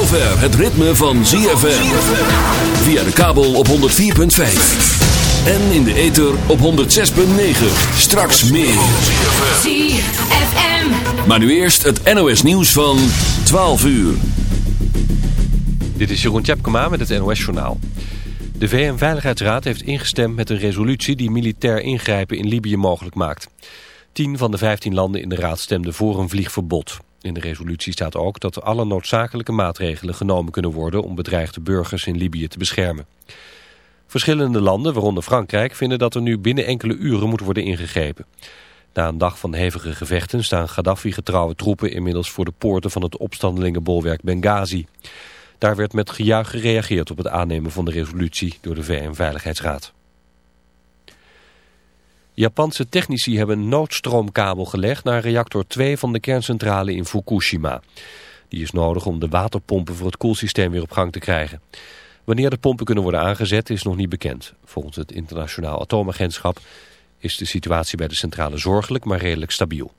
zover het ritme van ZFM. Via de kabel op 104.5. En in de ether op 106.9. Straks meer. ZFM. Maar nu eerst het NOS nieuws van 12 uur. Dit is Jeroen Tjepkema met het NOS Journaal. De VN-veiligheidsraad heeft ingestemd met een resolutie die militair ingrijpen in Libië mogelijk maakt. Tien van de vijftien landen in de raad stemden voor een vliegverbod. In de resolutie staat ook dat alle noodzakelijke maatregelen genomen kunnen worden om bedreigde burgers in Libië te beschermen. Verschillende landen, waaronder Frankrijk, vinden dat er nu binnen enkele uren moet worden ingegrepen. Na een dag van hevige gevechten staan Gaddafi-getrouwe troepen inmiddels voor de poorten van het opstandelingenbolwerk Benghazi. Daar werd met gejuich gereageerd op het aannemen van de resolutie door de VN-veiligheidsraad. Japanse technici hebben een noodstroomkabel gelegd naar reactor 2 van de kerncentrale in Fukushima. Die is nodig om de waterpompen voor het koelsysteem weer op gang te krijgen. Wanneer de pompen kunnen worden aangezet is nog niet bekend. Volgens het internationaal atoomagentschap is de situatie bij de centrale zorgelijk, maar redelijk stabiel.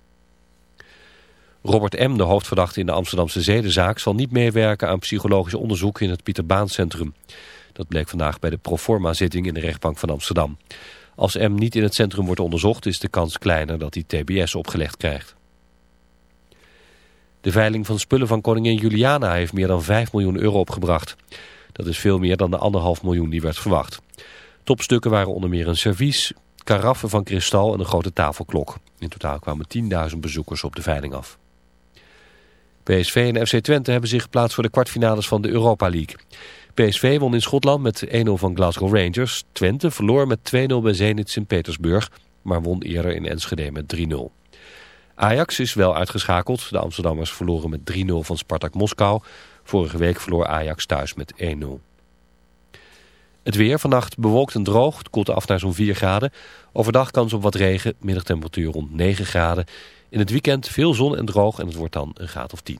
Robert M., de hoofdverdachte in de Amsterdamse zedenzaak... zal niet meewerken aan psychologisch onderzoek in het Pieter Baan Centrum. Dat bleek vandaag bij de proforma-zitting in de rechtbank van Amsterdam. Als M niet in het centrum wordt onderzocht... is de kans kleiner dat hij TBS opgelegd krijgt. De veiling van spullen van koningin Juliana heeft meer dan 5 miljoen euro opgebracht. Dat is veel meer dan de anderhalf miljoen die werd verwacht. Topstukken waren onder meer een servies, karaffen van kristal en een grote tafelklok. In totaal kwamen 10.000 bezoekers op de veiling af. PSV en FC Twente hebben zich geplaatst voor de kwartfinales van de Europa League. PSV won in Schotland met 1-0 van Glasgow Rangers. Twente verloor met 2-0 bij Zenit Sint-Petersburg, maar won eerder in Enschede met 3-0. Ajax is wel uitgeschakeld. De Amsterdammers verloren met 3-0 van Spartak Moskou. Vorige week verloor Ajax thuis met 1-0. Het weer vannacht bewolkt en droog. Het koelt af naar zo'n 4 graden. Overdag kans op wat regen. Middagtemperatuur rond 9 graden. In het weekend veel zon en droog en het wordt dan een graad of 10.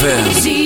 ZFM.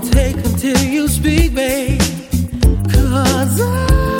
take until you speak, babe. Cause I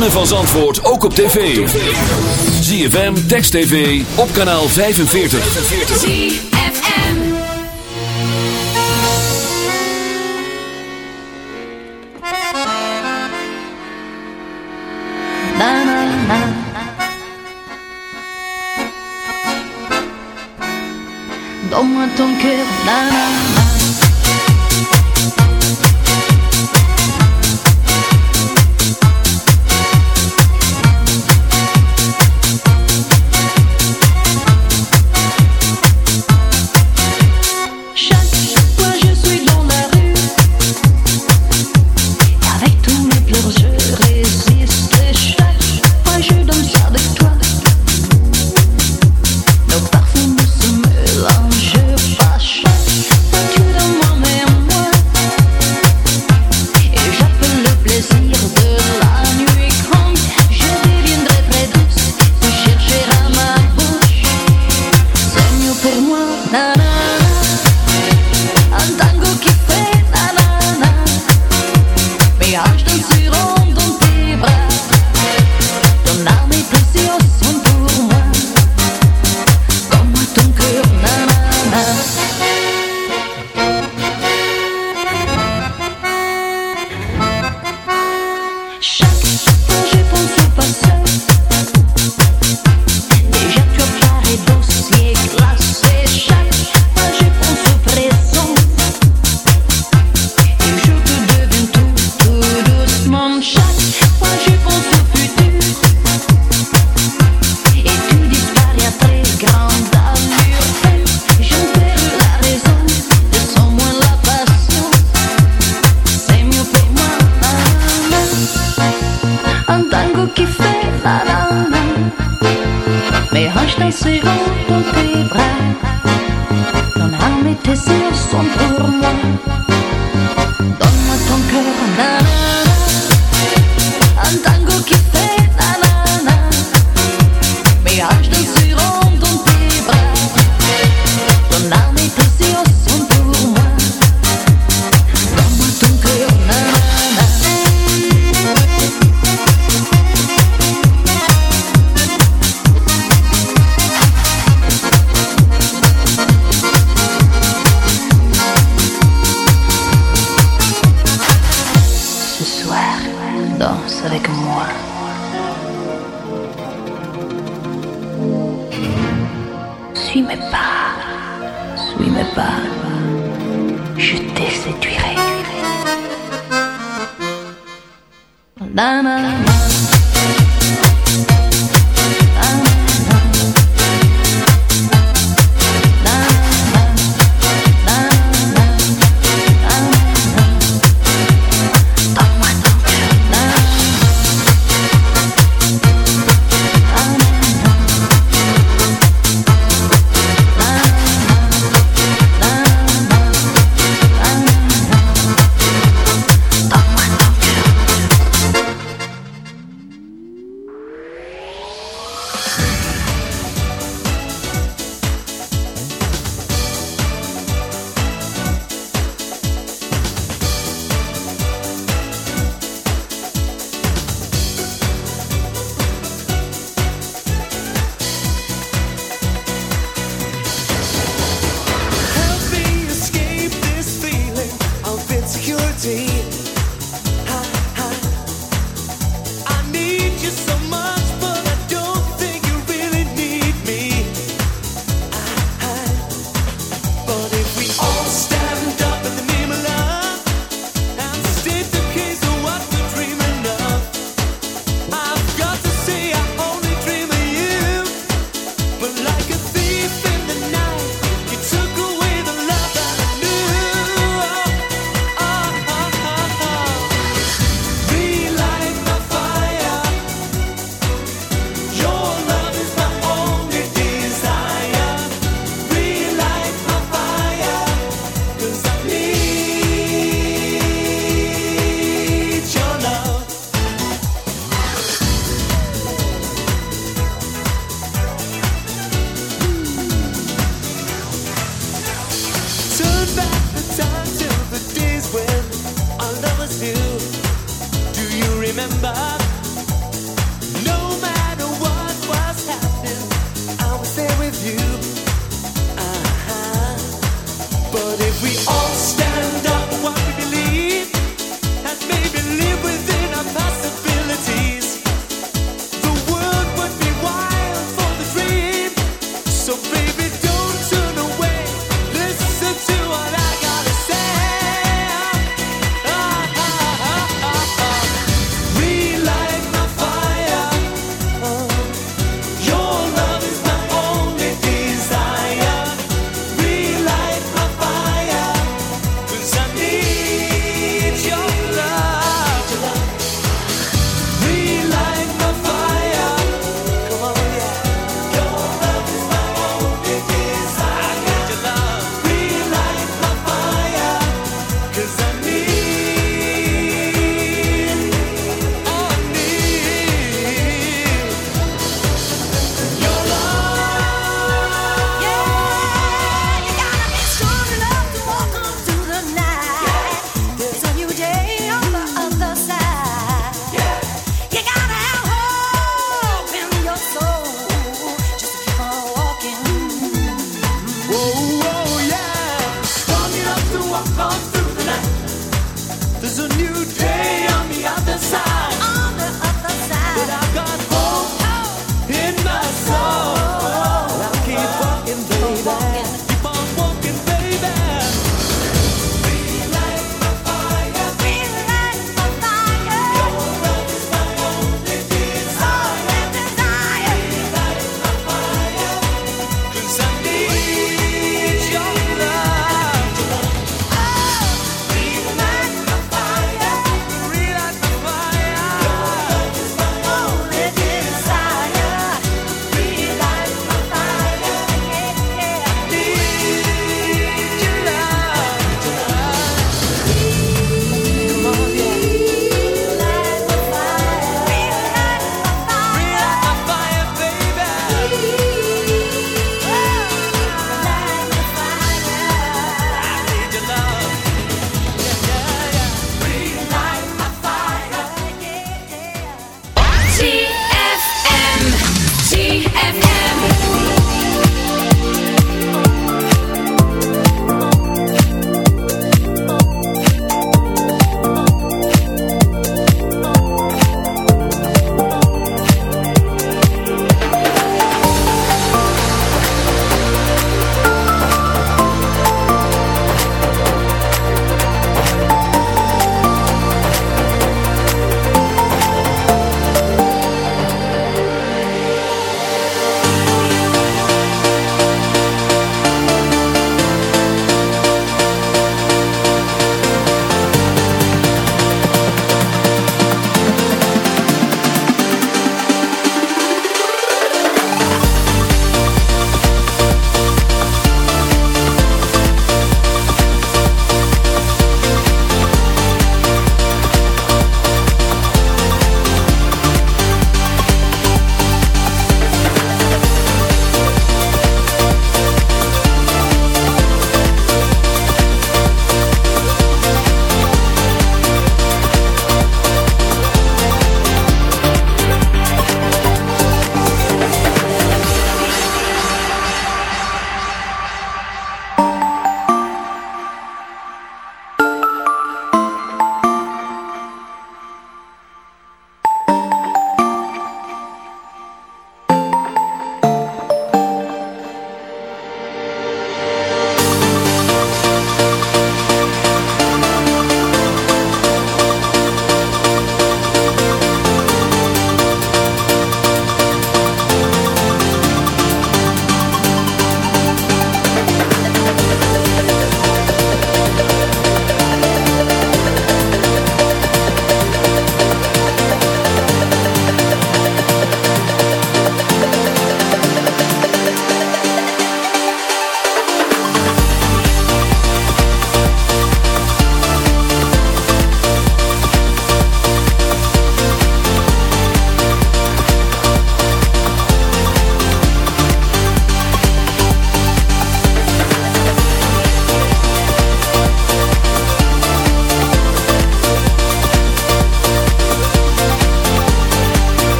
ritme van Zandvoort ook op tv. ZFM, Text TV, op kanaal 45. ZFM Banana Donne ton cœur, te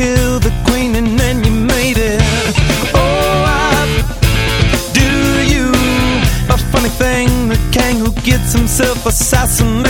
kill the queen and then you made it. Oh, I do you a funny thing? The king who gets himself assassinated.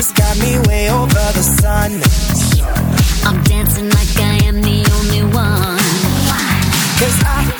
Has got me way over the sun. I'm dancing like I am the only one. Cause I